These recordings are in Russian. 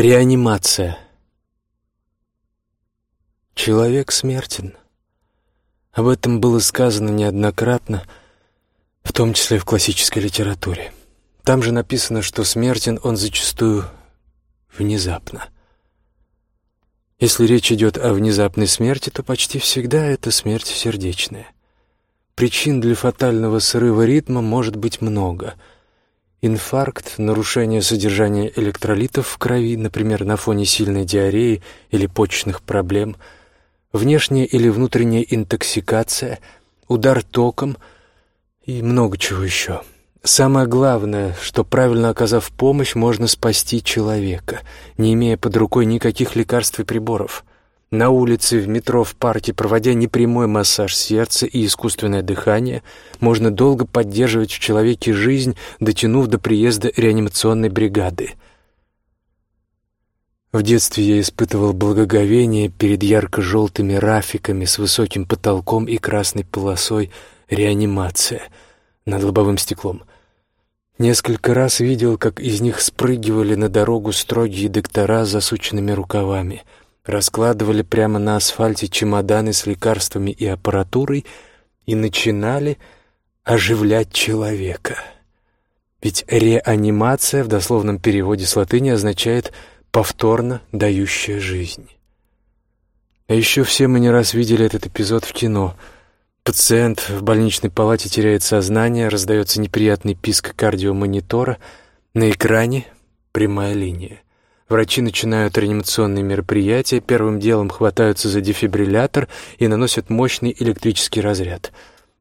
Реанимация. Человек смертен. Об этом было сказано неоднократно, в том числе в классической литературе. Там же написано, что смертен он зачастую внезапно. Если речь идет о внезапной смерти, то почти всегда это смерть сердечная. Причин для фатального срыва ритма может быть много. Инфаркт, нарушение содержания электролитов в крови, например, на фоне сильной диареи или почечных проблем, внешняя или внутренняя интоксикация, удар током и много чего еще. Самое главное, что правильно оказав помощь, можно спасти человека, не имея под рукой никаких лекарств и приборов. На улице, в метро, в парке, проводя непрямой массаж сердца и искусственное дыхание, можно долго поддерживать в человеке жизнь, дотянув до приезда реанимационной бригады. В детстве я испытывал благоговение перед ярко-желтыми рафиками с высоким потолком и красной полосой «Реанимация» над лобовым стеклом. Несколько раз видел, как из них спрыгивали на дорогу строгие доктора с засученными рукавами, раскладывали прямо на асфальте чемоданы с лекарствами и аппаратурой и начинали оживлять человека. Ведь реанимация в дословном переводе с латыни означает «повторно дающая жизнь». А еще все мы не раз видели этот эпизод в кино — Пациент в больничной палате теряет сознание, раздается неприятный писк кардиомонитора. На экране прямая линия. Врачи начинают реанимационные мероприятия, первым делом хватаются за дефибриллятор и наносят мощный электрический разряд.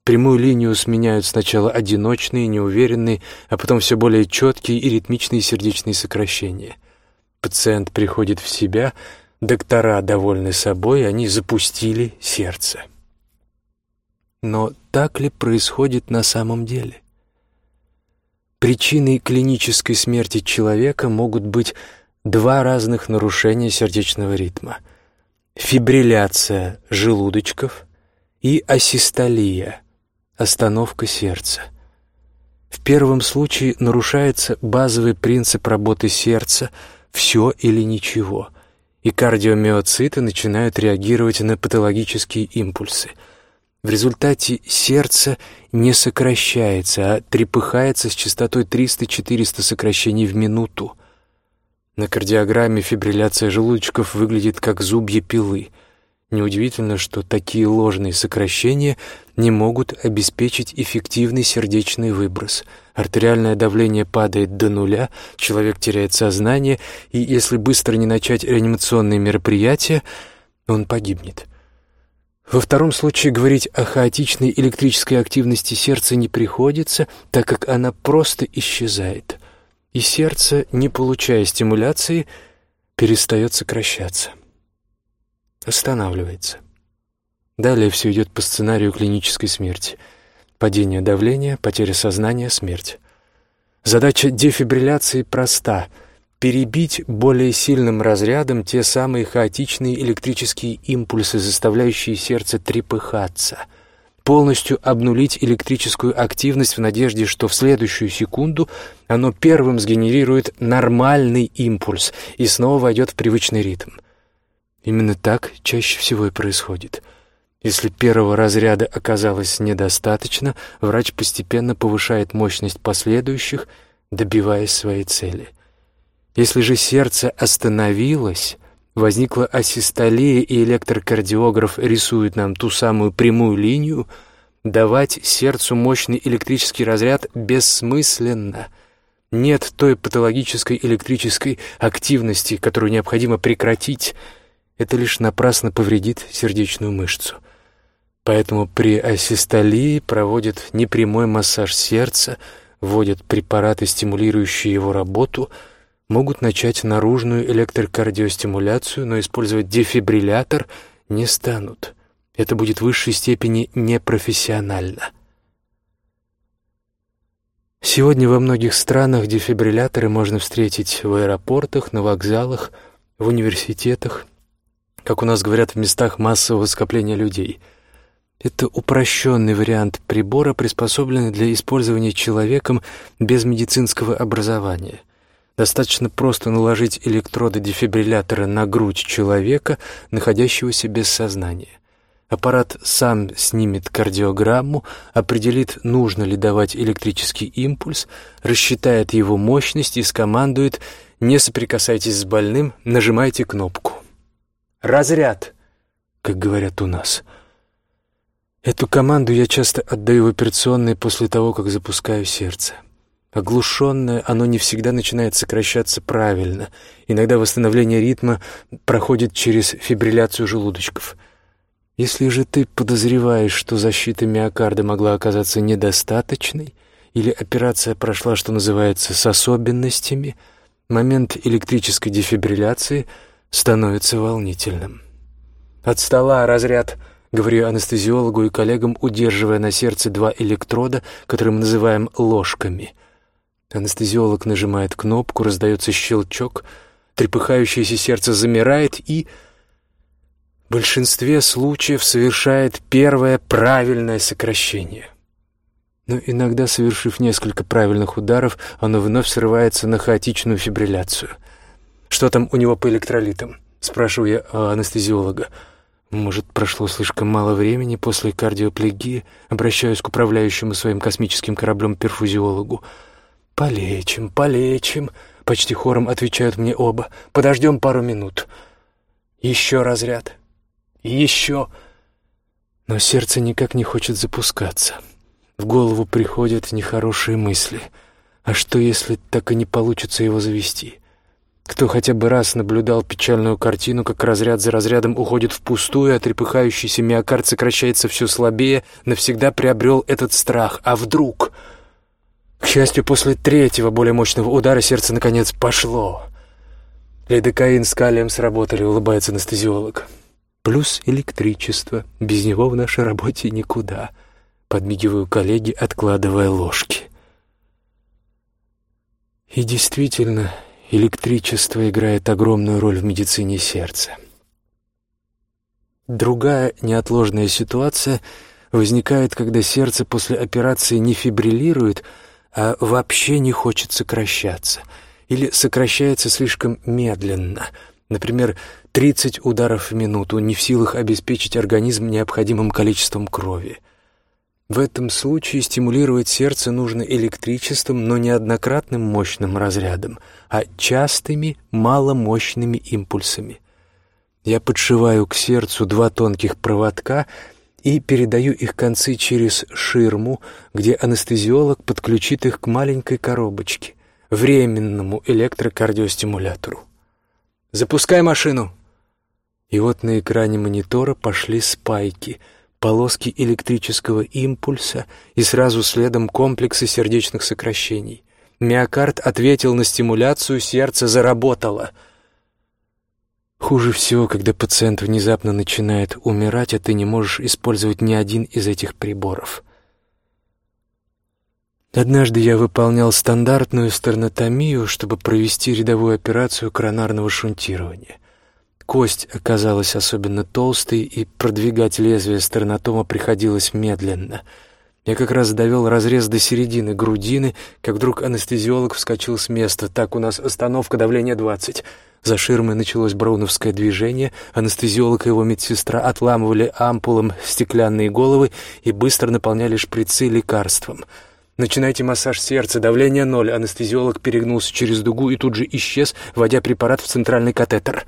Прямую линию сменяют сначала одиночные, неуверенные, а потом все более четкие и ритмичные сердечные сокращения. Пациент приходит в себя, доктора довольны собой, они запустили сердце. Но так ли происходит на самом деле? Причиной клинической смерти человека могут быть два разных нарушения сердечного ритма. Фибрилляция желудочков и асистолия, остановка сердца. В первом случае нарушается базовый принцип работы сердца «все или ничего», и кардиомиоциты начинают реагировать на патологические импульсы – в результате сердце не сокращается, а трепыхается с частотой 300-400 сокращений в минуту. На кардиограмме фибрилляция желудочков выглядит как зубья пилы. Неудивительно, что такие ложные сокращения не могут обеспечить эффективный сердечный выброс. Артериальное давление падает до нуля, человек теряет сознание, и если быстро не начать реанимационные мероприятия, он погибнет. Во втором случае говорить о хаотичной электрической активности сердца не приходится, так как она просто исчезает, и сердце, не получая стимуляции, перестает сокращаться. Останавливается. Далее все идет по сценарию клинической смерти. Падение давления, потеря сознания, смерть. Задача дефибрилляции проста — перебить более сильным разрядом те самые хаотичные электрические импульсы, заставляющие сердце трепыхаться, полностью обнулить электрическую активность в надежде, что в следующую секунду оно первым сгенерирует нормальный импульс и снова войдет в привычный ритм. Именно так чаще всего и происходит. Если первого разряда оказалось недостаточно, врач постепенно повышает мощность последующих, добиваясь своей цели — если же сердце остановилось, возникла асистолия, и электрокардиограф рисует нам ту самую прямую линию, давать сердцу мощный электрический разряд бессмысленно. Нет той патологической электрической активности, которую необходимо прекратить. Это лишь напрасно повредит сердечную мышцу. Поэтому при асистолии проводят непрямой массаж сердца, вводят препараты, стимулирующие его работу — могут начать наружную электрокардиостимуляцию, но использовать дефибриллятор не станут. Это будет в высшей степени непрофессионально. Сегодня во многих странах дефибрилляторы можно встретить в аэропортах, на вокзалах, в университетах, как у нас говорят, в местах массового скопления людей. Это упрощенный вариант прибора, приспособленный для использования человеком без медицинского образования. Достаточно просто наложить электроды дефибриллятора на грудь человека, находящегося без сознания. Аппарат сам снимет кардиограмму, определит, нужно ли давать электрический импульс, рассчитает его мощность и скомандует «Не соприкасайтесь с больным, нажимайте кнопку». «Разряд», как говорят у нас. Эту команду я часто отдаю в операционной после того, как запускаю сердце. Оглушенное, оно не всегда начинает сокращаться правильно. Иногда восстановление ритма проходит через фибрилляцию желудочков. Если же ты подозреваешь, что защита миокарда могла оказаться недостаточной, или операция прошла, что называется, с особенностями, момент электрической дефибрилляции становится волнительным. «От стола разряд», — говорю анестезиологу и коллегам, удерживая на сердце два электрода, которые мы называем ложками — Анестезиолог нажимает кнопку, раздается щелчок, трепыхающееся сердце замирает и... В большинстве случаев совершает первое правильное сокращение. Но иногда, совершив несколько правильных ударов, оно вновь срывается на хаотичную фибрилляцию. «Что там у него по электролитам?» — спрашиваю я у анестезиолога. «Может, прошло слишком мало времени после кардиоплегии?» Обращаюсь к управляющему своим космическим кораблем перфузиологу. «Полечим, полечим», — почти хором отвечают мне оба. «Подождем пару минут». Еще разряд. Еще. Но сердце никак не хочет запускаться. В голову приходят нехорошие мысли. А что, если так и не получится его завести? Кто хотя бы раз наблюдал печальную картину, как разряд за разрядом уходит впустую, а трепыхающийся миокард сокращается все слабее, навсегда приобрел этот страх. А вдруг... К счастью, после третьего, более мощного удара сердце наконец пошло. Лидокаин с калием сработали, улыбается анестезиолог. Плюс электричество. Без него в нашей работе никуда. Подмигиваю коллеге, откладывая ложки. И действительно, электричество играет огромную роль в медицине сердца. Другая неотложная ситуация возникает, когда сердце после операции не фибриллирует, а вообще не хочет сокращаться или сокращается слишком медленно. Например, 30 ударов в минуту не в силах обеспечить организм необходимым количеством крови. В этом случае стимулировать сердце нужно электричеством, но не однократным мощным разрядом, а частыми маломощными импульсами. Я подшиваю к сердцу два тонких проводка — и передаю их концы через ширму, где анестезиолог подключит их к маленькой коробочке, временному электрокардиостимулятору. «Запускай машину!» И вот на экране монитора пошли спайки, полоски электрического импульса и сразу следом комплексы сердечных сокращений. Миокард ответил на стимуляцию, сердце заработало — Хуже всего, когда пациент внезапно начинает умирать, а ты не можешь использовать ни один из этих приборов. Однажды я выполнял стандартную стернотомию, чтобы провести рядовую операцию коронарного шунтирования. Кость оказалась особенно толстой, и продвигать лезвие стернотома приходилось медленно. Я как раз довел разрез до середины грудины, как вдруг анестезиолог вскочил с места. «Так, у нас остановка, давление 20». За ширмой началось броуновское движение, анестезиолог и его медсестра отламывали ампулом стеклянные головы и быстро наполняли шприцы лекарством. «Начинайте массаж сердца, давление ноль». Анестезиолог перегнулся через дугу и тут же исчез, вводя препарат в центральный катетер.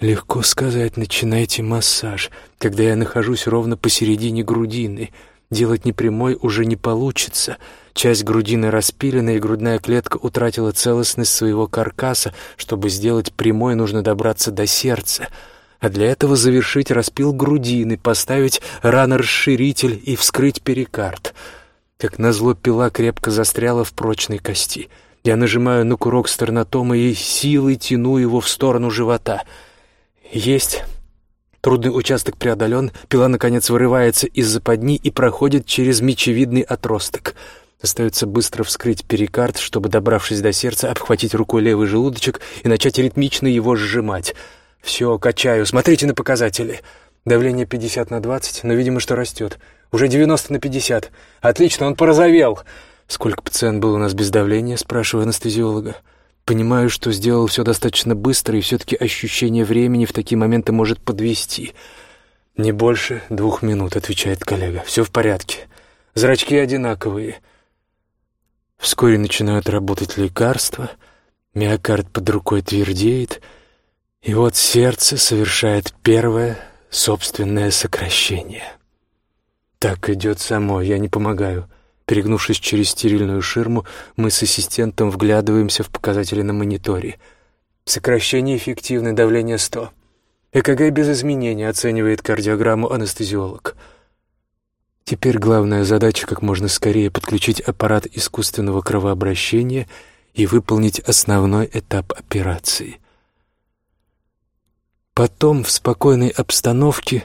«Легко сказать, начинайте массаж, когда я нахожусь ровно посередине грудины». Делать непрямой уже не получится. Часть грудины распилена, и грудная клетка утратила целостность своего каркаса. Чтобы сделать прямой, нужно добраться до сердца. А для этого завершить распил грудины, поставить ранорасширитель и вскрыть перикард. Как назло, пила крепко застряла в прочной кости. Я нажимаю на курок стернотома и силой тяну его в сторону живота. Есть... Трудный участок преодолен, пила, наконец, вырывается из западни и проходит через мечевидный отросток. Остается быстро вскрыть перикард, чтобы, добравшись до сердца, обхватить рукой левый желудочек и начать ритмично его сжимать. Все, качаю. Смотрите на показатели. Давление 50 на 20, но, видимо, что растет. Уже 90 на 50. Отлично, он порозовел. Сколько пациент был у нас без давления, спрашиваю анестезиолога. Понимаю, что сделал все достаточно быстро, и все-таки ощущение времени в такие моменты может подвести. «Не больше двух минут», — отвечает коллега. «Все в порядке. Зрачки одинаковые». Вскоре начинают работать лекарства, миокард под рукой твердеет, и вот сердце совершает первое собственное сокращение. Так идет само, я не помогаю. Перегнувшись через стерильную ширму, мы с ассистентом вглядываемся в показатели на мониторе. Сокращение эффективное, давление 100. ЭКГ без изменений, оценивает кардиограмму анестезиолог. Теперь главная задача как можно скорее подключить аппарат искусственного кровообращения и выполнить основной этап операции. Потом в спокойной обстановке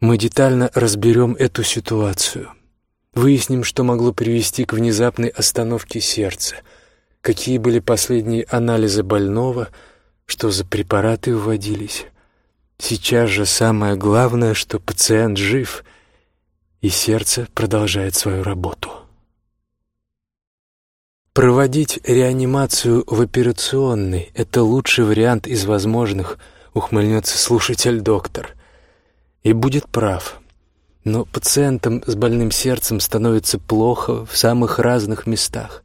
мы детально разберем эту ситуацию. Выясним, что могло привести к внезапной остановке сердца, какие были последние анализы больного, что за препараты вводились. Сейчас же самое главное, что пациент жив, и сердце продолжает свою работу. Проводить реанимацию в операционной – это лучший вариант из возможных, ухмыльнется слушатель-доктор. И будет прав – но пациентам с больным сердцем становится плохо в самых разных местах.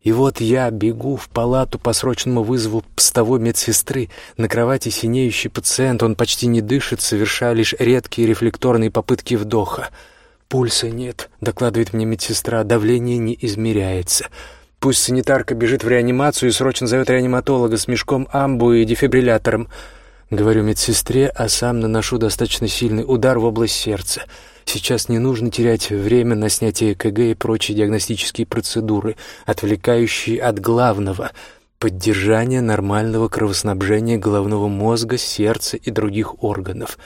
И вот я бегу в палату по срочному вызову постовой медсестры. На кровати синеющий пациент, он почти не дышит, совершая лишь редкие рефлекторные попытки вдоха. «Пульса нет», — докладывает мне медсестра, — «давление не измеряется». Пусть санитарка бежит в реанимацию и срочно зовет реаниматолога с мешком амбу и дефибриллятором. Говорю медсестре, а сам наношу достаточно сильный удар в область сердца. Сейчас не нужно терять время на снятие ЭКГ и прочие диагностические процедуры, отвлекающие от главного — поддержания нормального кровоснабжения головного мозга, сердца и других органов.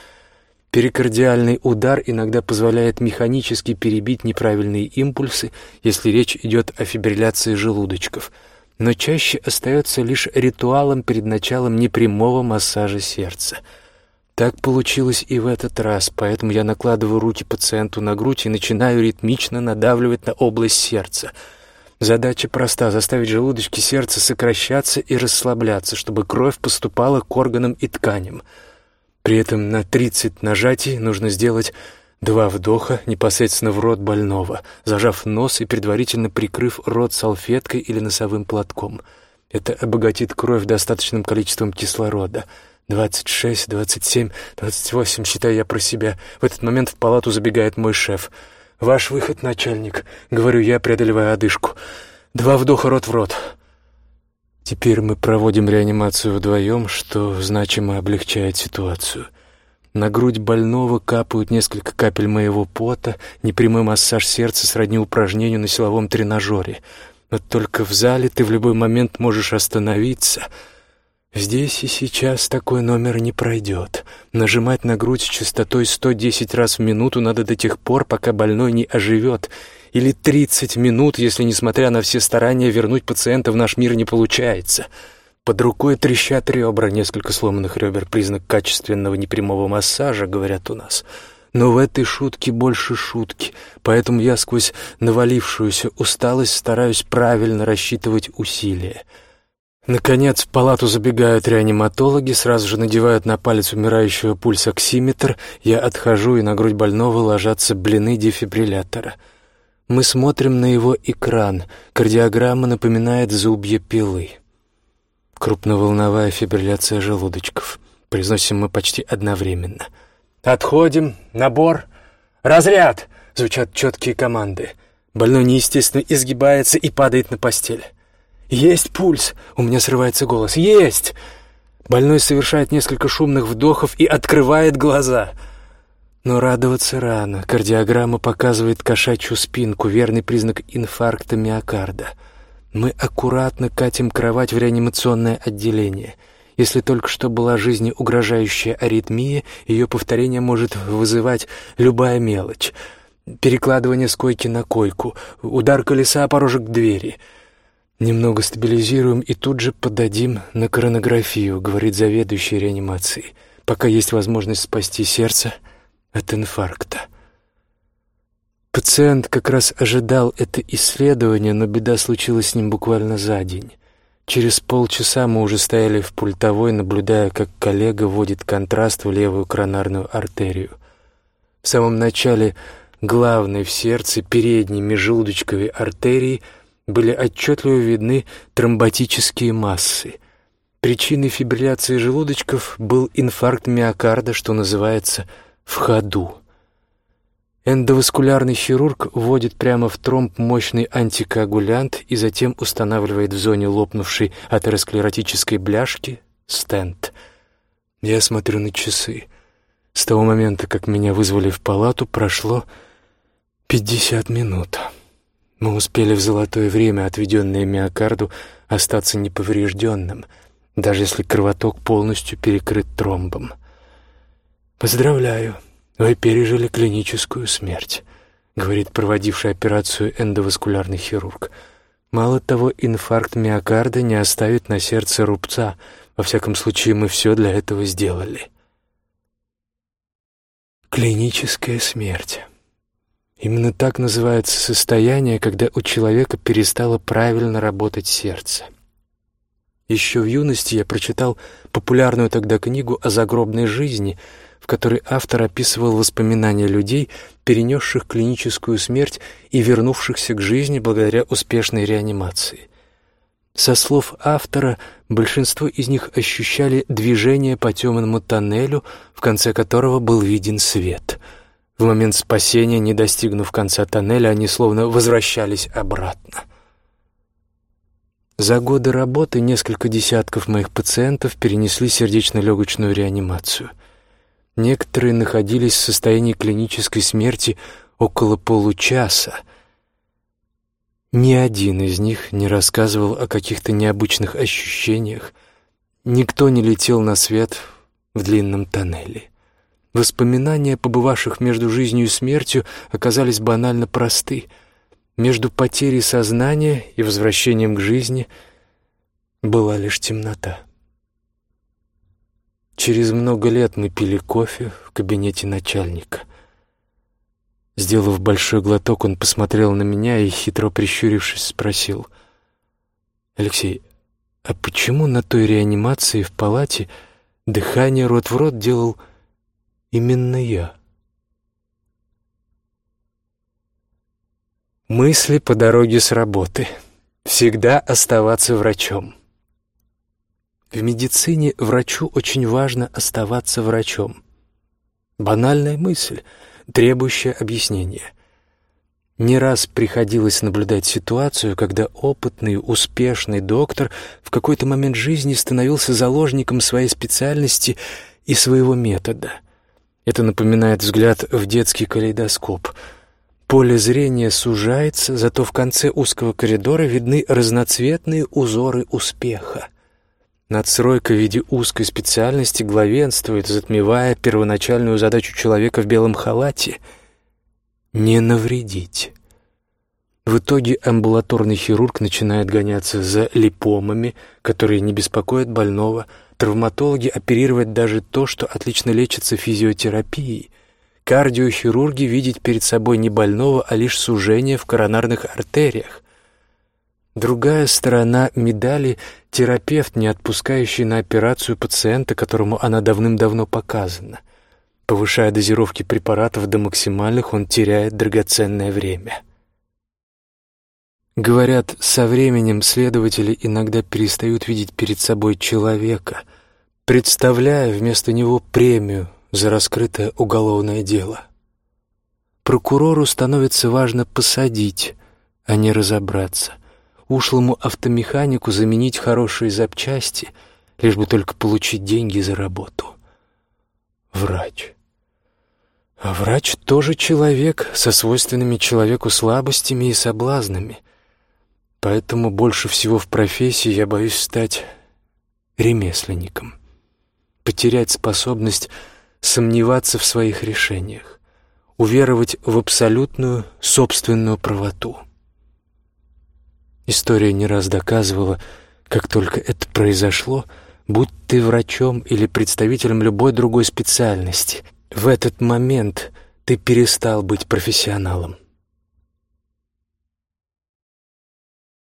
Перикардиальный удар иногда позволяет механически перебить неправильные импульсы, если речь идет о фибрилляции желудочков — но чаще остается лишь ритуалом перед началом непрямого массажа сердца. Так получилось и в этот раз, поэтому я накладываю руки пациенту на грудь и начинаю ритмично надавливать на область сердца. Задача проста — заставить желудочки сердца сокращаться и расслабляться, чтобы кровь поступала к органам и тканям. При этом на 30 нажатий нужно сделать Два вдоха непосредственно в рот больного, зажав нос и предварительно прикрыв рот салфеткой или носовым платком. Это обогатит кровь достаточным количеством кислорода. «Двадцать шесть, двадцать семь, двадцать восемь», считаю я про себя. В этот момент в палату забегает мой шеф. «Ваш выход, начальник», — говорю я, преодолевая одышку. «Два вдоха рот в рот». Теперь мы проводим реанимацию вдвоем, что значимо облегчает ситуацию. На грудь больного капают несколько капель моего пота, непрямой массаж сердца сродни упражнению на силовом тренажере. Но только в зале ты в любой момент можешь остановиться. Здесь и сейчас такой номер не пройдет. Нажимать на грудь с частотой 110 раз в минуту надо до тех пор, пока больной не оживет. Или 30 минут, если, несмотря на все старания, вернуть пациента в наш мир не получается. — под рукой трещат ребра, несколько сломанных ребер, признак качественного непрямого массажа, говорят у нас. Но в этой шутке больше шутки, поэтому я сквозь навалившуюся усталость стараюсь правильно рассчитывать усилия. Наконец в палату забегают реаниматологи, сразу же надевают на палец умирающего пульсоксиметр, я отхожу, и на грудь больного ложатся блины дефибриллятора. Мы смотрим на его экран, кардиограмма напоминает зубья пилы. Крупноволновая фибрилляция желудочков. Произносим мы почти одновременно. «Отходим! Набор! Разряд!» Звучат четкие команды. Больной неестественно изгибается и падает на постель. «Есть пульс!» У меня срывается голос. «Есть!» Больной совершает несколько шумных вдохов и открывает глаза. Но радоваться рано. Кардиограмма показывает кошачью спинку, верный признак инфаркта миокарда. Мы аккуратно катим кровать в реанимационное отделение. Если только что была жизни угрожающая аритмия, ее повторение может вызывать любая мелочь. Перекладывание с койки на койку, удар колеса о порожек двери. Немного стабилизируем и тут же подадим на коронографию, говорит заведующий реанимацией, пока есть возможность спасти сердце от инфаркта. Пациент как раз ожидал это исследование, но беда случилась с ним буквально за день. Через полчаса мы уже стояли в пультовой, наблюдая, как коллега вводит контраст в левую коронарную артерию. В самом начале главной в сердце передней межжелудочковой артерии были отчетливо видны тромботические массы. Причиной фибрилляции желудочков был инфаркт миокарда, что называется «в ходу». Эндоваскулярный хирург вводит прямо в тромб мощный антикоагулянт и затем устанавливает в зоне лопнувшей атеросклеротической бляшки стенд. Я смотрю на часы. С того момента, как меня вызвали в палату, прошло пятьдесят минут. Мы успели в золотое время, отведенное миокарду, остаться неповрежденным, даже если кровоток полностью перекрыт тромбом. Поздравляю. «Вы пережили клиническую смерть», — говорит проводивший операцию эндоваскулярный хирург. «Мало того, инфаркт миокарда не оставит на сердце рубца. Во всяком случае, мы все для этого сделали». Клиническая смерть. Именно так называется состояние, когда у человека перестало правильно работать сердце. Еще в юности я прочитал популярную тогда книгу о загробной жизни — в которой автор описывал воспоминания людей, перенесших клиническую смерть и вернувшихся к жизни благодаря успешной реанимации. Со слов автора, большинство из них ощущали движение по темному тоннелю, в конце которого был виден свет. В момент спасения, не достигнув конца тоннеля, они словно возвращались обратно. За годы работы несколько десятков моих пациентов перенесли сердечно-легочную реанимацию – Некоторые находились в состоянии клинической смерти около получаса. Ни один из них не рассказывал о каких-то необычных ощущениях. Никто не летел на свет в длинном тоннеле. Воспоминания, побывавших между жизнью и смертью, оказались банально просты. Между потерей сознания и возвращением к жизни была лишь темнота. Через много лет мы пили кофе в кабинете начальника. Сделав большой глоток, он посмотрел на меня и, хитро прищурившись, спросил. «Алексей, а почему на той реанимации в палате дыхание рот в рот делал именно я?» Мысли по дороге с работы. Всегда оставаться врачом. В медицине врачу очень важно оставаться врачом. Банальная мысль, требующая объяснения. Не раз приходилось наблюдать ситуацию, когда опытный, успешный доктор в какой-то момент жизни становился заложником своей специальности и своего метода. Это напоминает взгляд в детский калейдоскоп. Поле зрения сужается, зато в конце узкого коридора видны разноцветные узоры успеха. Надстройка в виде узкой специальности главенствует, затмевая первоначальную задачу человека в белом халате — не навредить. В итоге амбулаторный хирург начинает гоняться за липомами, которые не беспокоят больного, травматологи оперировать даже то, что отлично лечится физиотерапией, кардиохирурги видеть перед собой не больного, а лишь сужение в коронарных артериях. Другая сторона медали — терапевт, не отпускающий на операцию пациента, которому она давным-давно показана. Повышая дозировки препаратов до максимальных, он теряет драгоценное время. Говорят, со временем следователи иногда перестают видеть перед собой человека, представляя вместо него премию за раскрытое уголовное дело. Прокурору становится важно посадить, а не разобраться ушлому автомеханику заменить хорошие запчасти, лишь бы только получить деньги за работу. Врач. А врач тоже человек со свойственными человеку слабостями и соблазнами. Поэтому больше всего в профессии я боюсь стать ремесленником, потерять способность сомневаться в своих решениях, уверовать в абсолютную собственную правоту. История не раз доказывала, как только это произошло, будь ты врачом или представителем любой другой специальности, в этот момент ты перестал быть профессионалом.